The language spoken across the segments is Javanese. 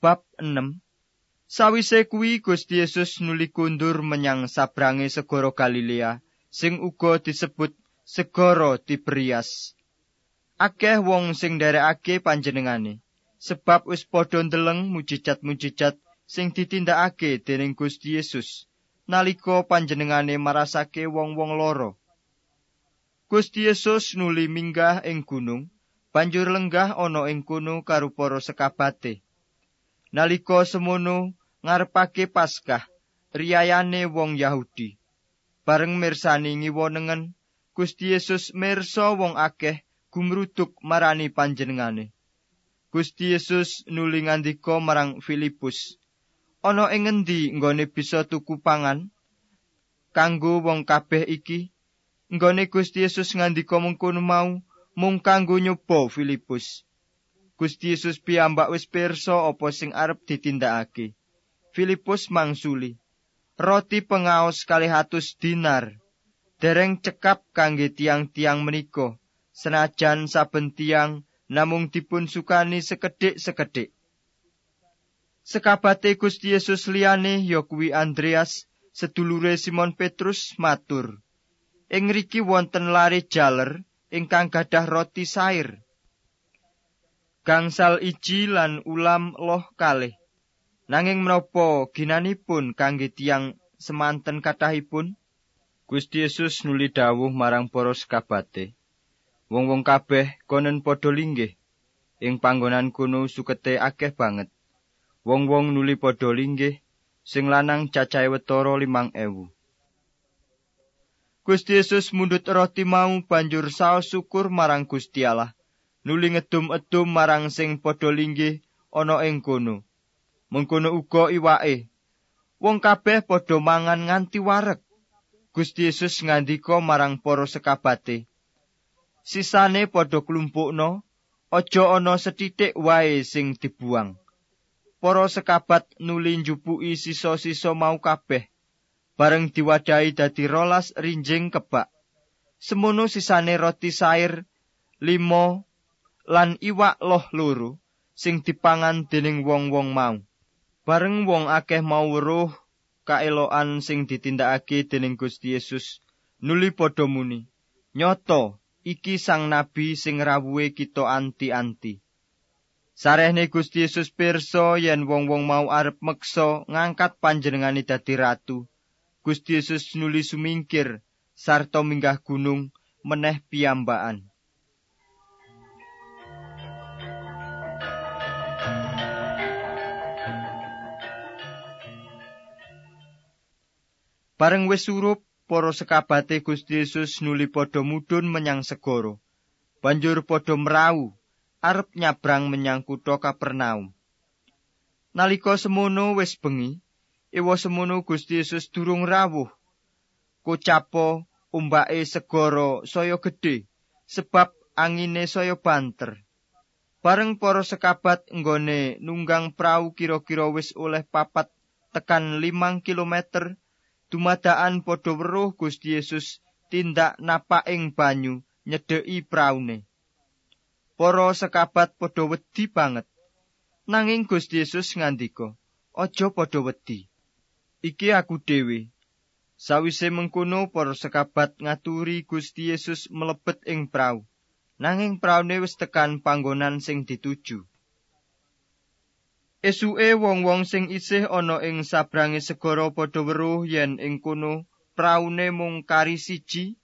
Bab 6 Sawise kuwi Gusti Yesus nuli kundur menyang sabrange segara Galilea sing uga disebut segara Tiberias. Akeh wong sing nderekake panjenengane sebab wis padha ndeleng mujijat-mujijat sing ditindakake dening Gusti Yesus nalika panjenengane marasake wong-wong loro. Gusti Yesus nuli minggah ing gunung banjur lenggah ana ing kono karo para sekabate. Nalika semono ngarepake Paskah, riyayane wong Yahudi. Bareng mirsani ngiwonengen, Gusti Yesus mirsa wong akeh gumruduk marani panjenengane. Gusti Yesus nuli ngandika marang Filipus, "Ana ing ngendi nggone bisa tuku pangan kanggo wong kabeh iki?" Nggone Gusti Yesus ngandika mengkono mau mung kanggo nyoba Filipus. Gusti Yesus piyambak wis pirsa apa sing arep ditindakake. Filipus mangsuli. Roti pengaos kalihatus dinar. Dereng cekap kangge tiang-tiang menika. Senajan saben tiang namung dipun sukani sekedhik-sekedhik. Sekabate Gusti Yesus liyane ya kuwi Andreas, sedulure Simon Petrus matur. Ing riki wonten lare jaler ingkang gadah roti sair. Gangsal iji lan ulam loh kalih. Nanging menapa ginanipun kangge tiang semanten kathahipun? Gusti Yesus nuli dawuh marang para sekabate. Wong-wong kabeh konen padha linggih. Ing panggonan kuno sukete akeh banget. Wong-wong nuli padha linggih sing lanang cacahe wetara limang ewu. Gusti Yesus mundut roti mau banjur saos syukur marang Gusti Allah. Nuli ngedum-edum marang sing padha linggih ana ing kono. Mengkono uga iwake. Wong kabeh padha mangan nganti wareg. Gusti Yesus ngandika marang para sekabate. Sisane padha klumpukno, aja ana sethithik wae sing dibuang. Para sekabat nuli njupuki sisa-sisa mau kabeh. Bareng diwadahi dadi rolas rinjing kebak. Semono sisane roti sair limo lan iwak loh loro sing dipangan dening wong-wong mau. Bareng wong akeh mau weruh kaeloan sing ditindakake dening Gusti Yesus, nuli padha muni, "Nyoto, iki sang nabi sing rawuhe kita anti-anti." Sarehne Gusti Yesus pirsa yen wong-wong mau arep meksa ngangkat panjenengane dadi ratu. Gusti Yesus nuli sumingkir sarta minggah gunung meneh piyambakan. Bareng wis surup, para sekabate Gusti Yesus nuli padha mudhun menyang segara. Banjur padha mrau arep nyabrang menyang kutha Kapernaum. Nalika semono wis bengi, ewa semono Gusti Yesus durung rawuh. Kocapo umbake segara saya gedhe sebab angine saya banter. Bareng para sekabat nggone nunggang prau kira-kira wis oleh papat tekan limang kilometer, dumadaan padha weruh Gusti Yesus tindak napa ing banyu nyedheki praune. Para sekabat padha wedi banget. Nanging Gusti Yesus ngandika, "Aja padha wedi. Iki aku dhewe." Sawise mengkono para sekabat ngaturi Gusti Yesus mlebet ing prau. Nanging praune wis tekan panggonan sing dituju. Esuke wong-wong sing isih ana ing sabrange segara padha weruh yen ing kono praune mung kari siji.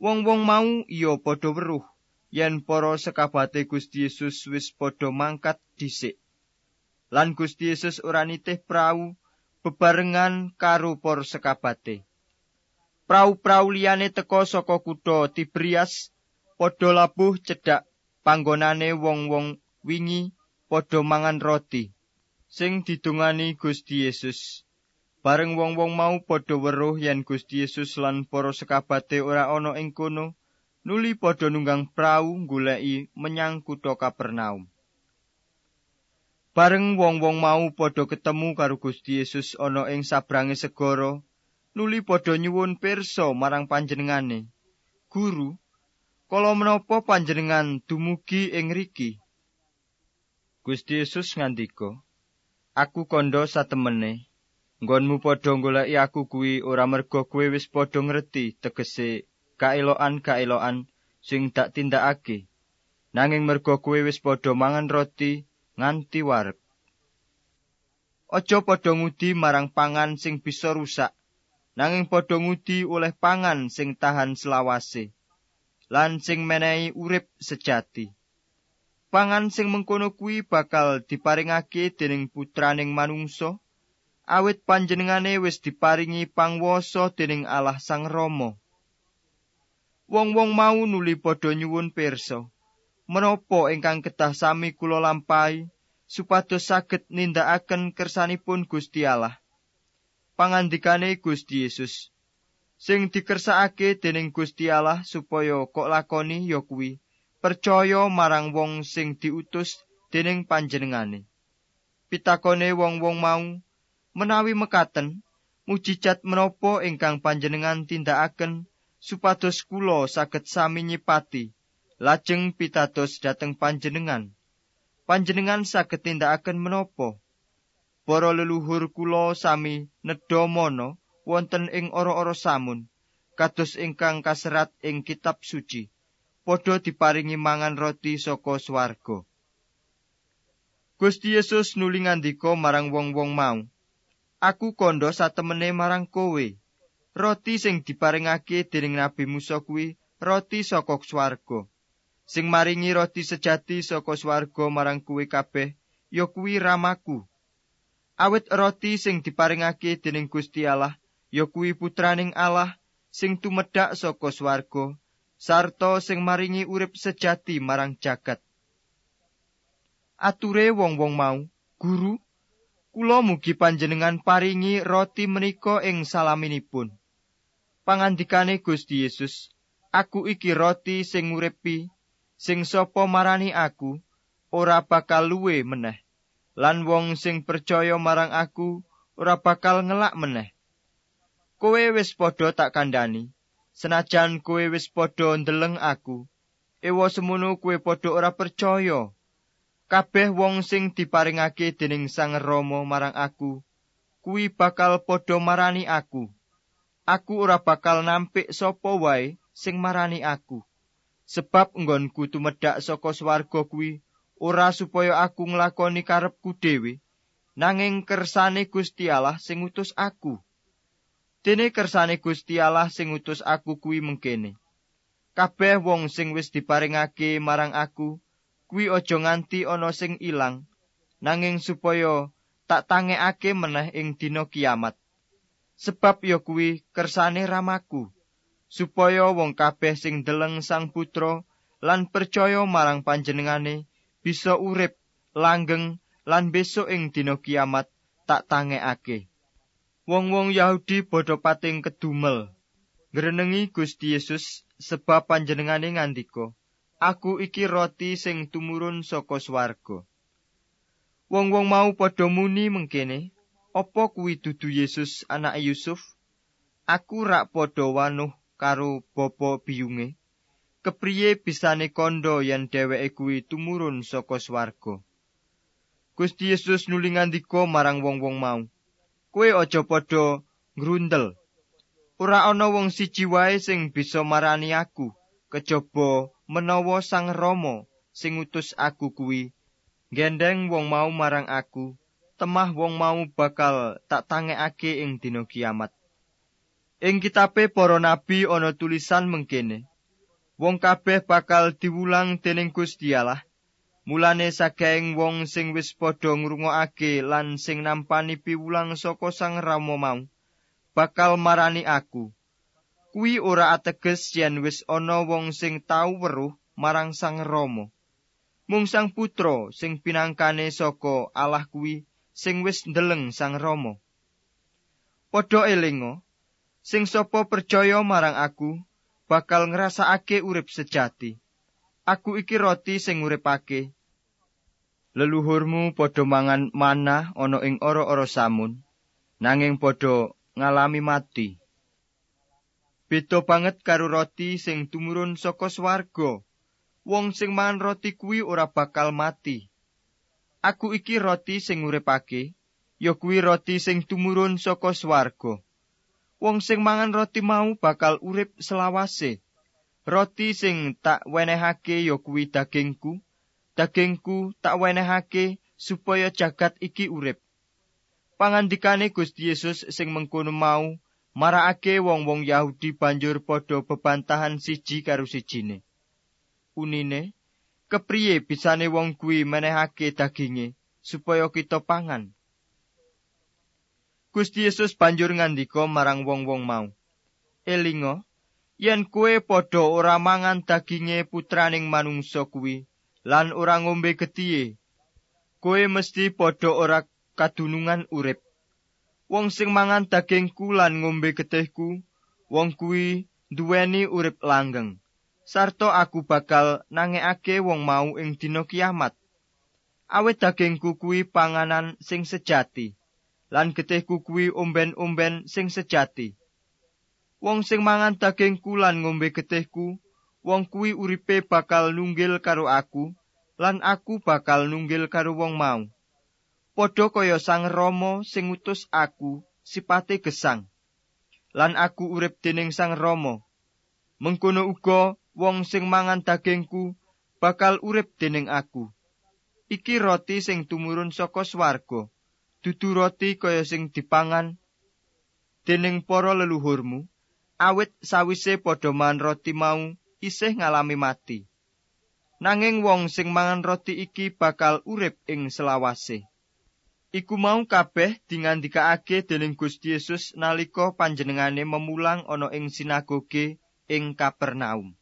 Wong-wong mau iya padha weruh yen para sekabate Gusti Yesus wis padha mangkat dhisik. Lan Gusti Yesus ora nitih prau bebarengan karo para sekabate. Prau-prau liyane teka saka kutha Tiberias padha labuh cedhak panggonane wong-wong wingi padha mangan roti sing didungani Gusti Yesus. Bareng wong-wong mau padha weruh yen Gusti Yesus lan para sekabate ora ana ing kono, nuli padha nunggang prau goleki menyang kutha Kapernaum. Bareng wong-wong mau padha ketemu karo Gusti Yesus ana ing sabrange segara, nuli padha nyuwun pirsa marang panjenengane. Guru, kala menapa panjenengan dumugi ing riki? Gusti Yesus ngandika, Aku kondo satemene. Nggonmu padha goleki aku kuwi ora merga kowe wis padha ngerti tegese kaelokan-kaelokan sing dak tindakake. Nanging merga kowe wis padha mangan roti nganti warep. Aja padha ngudi marang pangan sing bisa rusak. Nanging padha ngudi oleh pangan sing tahan selawase. Lan sing menehi urip sejati. Pangan sing mengkono kuwi bakal diparingake dening putraning manungsa. awit panjenengane wis diparingi pangwasa dening Allah Sang Rama. Wong-wong mau nuli padha nyuwun pirsa, menapa ingkang kedah sami kula lampahi supados saged nindakaken kersanipun Gusti Allah. Pangandikane Gusti Yesus sing dikersakake dening Gusti Allah supaya kok lakoni ya kuwi percaya marang wong sing diutus dening panjenengane. Pitakone wong-wong mau menawi mekaten mujijat menapa ingkang panjenengan tindakaken supados kula saged sami nyipati lajeng pitados dhateng panjenengan. Panjenengan saged tindakaken menapa? Para leluhur kula sami nedha mono wonten ing ora-ora samun kados ingkang kaserat ing kitab suci padha diparingi mangan roti saka swarga Gusti Yesus nuli ngandika marang wong-wong mau aku kondo satemene marang kowe. Roti sing diparingake dening Nabi Musa kuwi roti saka swarga. Sing maringi roti sejati saka swarga marang kowe kabeh ya kuwi ramaku. Awit roti sing diparingake dening Gusti Allah ya kuwi putraning Allah sing tumedhak saka swarga sarta sing maringi urip sejati marang jagat. Ature wong-wong mau, guru, Kula mugi panjenengan paringi roti menika ing salaminipun. Pangandikane Gusti Yesus, aku iki roti sing uripi, sing sapa marani aku ora bakal luwe meneh. Lan wong sing percaya marang aku ora bakal ngelak meneh. Kowe wis padha tak kandhani, senajan kowe wis padha ndeleng aku, ewa semono kowe padha ora percaya. kabeh wong sing diparingake dening Sang Rama marang aku kuwi bakal padha marani aku. Aku ora bakal nampik sapa wae sing marani aku. Sebab nggonku tumedhak saka swarga kuwi ora supaya aku nglakoni karepku dhewe nanging kersane Gusti Allah sing utus aku dene kersane Gusti Allah sing utus aku kuwi mengkene. Kabeh wong sing wis diparingake marang aku kuwi aja nganti ana sing ilang nanging supaya tak tangekake meneh ing dina kiamat. Sebab ya kuwi kersane ramaku supaya wong kabeh sing deleng sang putra lan percaya marang panjenengane bisa urip langgeng lan besok ing dina kiamat tak tangekake wong-wong Yahudi padha pating kedumel ngrenengi Gusti Yesus sebab panjenengane ngandika aku iki roti sing tumurun saka swarga. Wong-wong mau padha muni mengkene, apa kuwi dudu Yesus anak Yusuf? Aku rak padha wanuh karo bapa biyunge. Kepriye bisane kondo yen dheweke kuwi tumurun saka swarga? Gusti Yesus nuli ngandika marang wong-wong mau, "Kowe aja padha ngrundel. Ora ana wong siji wae sing bisa marani aku. Kejaba menawa Sang Rama sing utus aku kuwi. Gendeng wong mau marang aku. Temah wong mau bakal tak tangekake ing dina kiamat. Ing kitabe para nabi ana tulisan mengkene. Wong kabeh bakal diwulang dening Gusti Allah mulane sagaing wong sing wis padha ngrungokake lan sing nampani piwulang saka Sang Rama mau bakal marani aku kuwi ora ateges yen wis ana wong sing tau weruh marang Sang Rama. Mung Sang Putra sing pinangkane saka Allah kuwi sing wis ndeleng Sang Rama. Padha elinga, sing sapa percaya marang aku bakal ngrasakake urip sejati. Aku iki roti sing uripake. Leluhurmu padha mangan manah ana ing ora-ora samun, nanging padha ngalami mati. Beda banget karo roti sing tumurun saka swarga. Wong sing mangan roti kuwi ora bakal mati. Aku iki roti sing uripake. ya kuwi roti sing tumurun saka swarga. Wong sing mangan roti mau bakal urip selawase. Roti sing tak wenehake ya kuwi dagingku. Dagingku tak wenehake supaya jagat iki urip. Pangandikane Gusti Yesus sing mengkono mau marakake wong-wong Yahudi banjur padha bebantahan siji karo sijine. Unine, kepriye bisane wong kuwi menehake daginge supaya kita pangan? Gusti Yesus banjur ngandika marang wong-wong mau. Elinga, yen kue padha ora mangan daginge putraning manungsa kuwi lan ora ngombe getihe, kue mesti padha ora kadunungan urip. Wong sing mangan dagingku lan ngombe getihku, wong kuwi duweni urip langgeng. Sarto aku bakal nangekake wong mau ing dina kiamat. Awit dagingku kuwi panganan sing sejati. lan getihku kuwi omben-omben sing sejati. Wong sing mangan dagingku lan ngombe getihku, wong kuwi uripe bakal nunggil karo aku, lan aku bakal nunggil karo wong mau. Padha kaya Sang Rama sing utus aku, sipate gesang. Lan aku urip dening Sang Rama. Mengkono uga wong sing mangan dagingku bakal urip dening aku. Iki roti sing tumurun saka swarga. dudu roti kaya sing dipangan dening para leluhurmu awit sawise padha mangan roti mau isih ngalami mati. Nanging wong sing mangan roti iki bakal urip ing selawase. Iku mau kabeh dingandikaake dening Gusti Yesus nalika panjenengane memulang ana ing sinagoge ing Kapernaum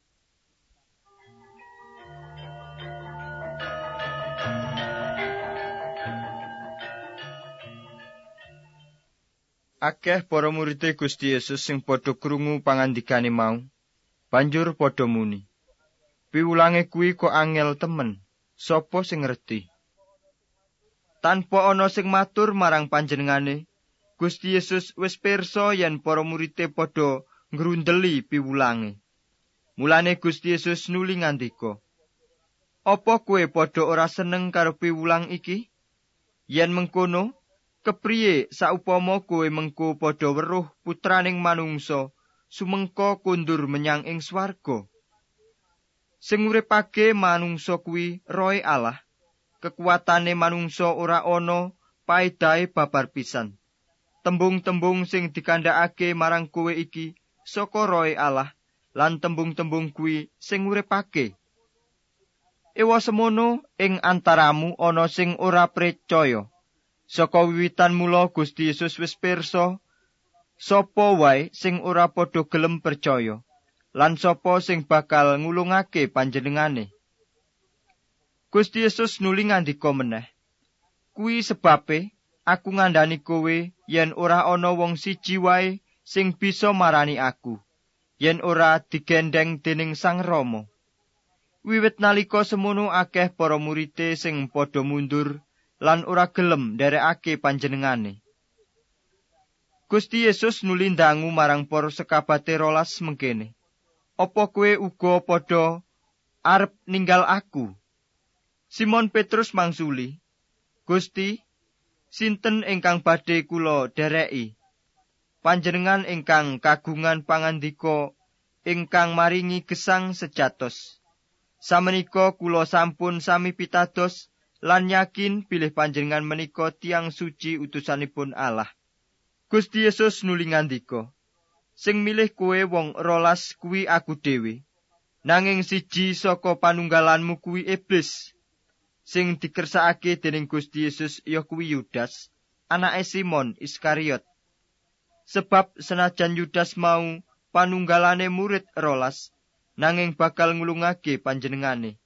Akeh para murid Gusti Yesus sing padha krungu pangandikane mau, banjur padha muni. Piwulange kuwi kok angel temen, sapa sing ngerti? Tanpa ana sing matur marang panjenengane, Gusti Yesus wis pirsa yen para murid padha ngrundeli piwulange. Mulane Gusti Yesus nuli ngandika, "Apa kowe padha ora seneng karo piwulang iki? Yen mengkono, kepriye saupama kowe mengko padha weruh putraning manungsa sumengko kundur menyang ing swarga? Sing uripake manungsa kuwi roe Allah kekuatane manungsa ora ana paedahe babar pisan. Tembung-tembung sing dikandhakake marang kowe iki saka roe Allah lan tembung-tembung kuwi sing uripake. Ewa semono ing antaramu ana sing ora percaya Saka wiwitan mula Gusti Yesus wis pirsa sapa wae sing ora padha gelem percaya lan sapa sing bakal ngulungake panjenengane. Gusti Yesus nuli ngandika meneh. Kuwi sebabe aku ngandani kowe yen ora ana wong siji wae sing bisa marani aku yen ora digendeng dening Sang Rama. Wiwit nalika semono akeh para murite sing padha mundur lan ora gelem nderekake panjenengane. Gusti Yesus nuli ndangu marang para sekabate rolas mengkene. Apa kowe uga padha arep ninggal aku? Simon Petrus mangsuli, Gusti, sinten ingkang badhe kula dereki? Panjenengan ingkang kagungan pangandika ingkang maringi gesang sejatos. Samenika kula sampun sami pitados lan yakin pilih panjenengan menika tiang suci utusanipun Allah. Gusti Yesus nuli ngandika, sing milih kowe wong rolas kuwi aku dhewe. Nanging siji saka panunggalanmu kuwi iblis. Sing dikersakake dening Gusti Yesus ya kuwi Yudas, anake Simon Iskariot. Sebab senajan Yudas mau panunggalane murid rolas, nanging bakal ngulungake panjenengane.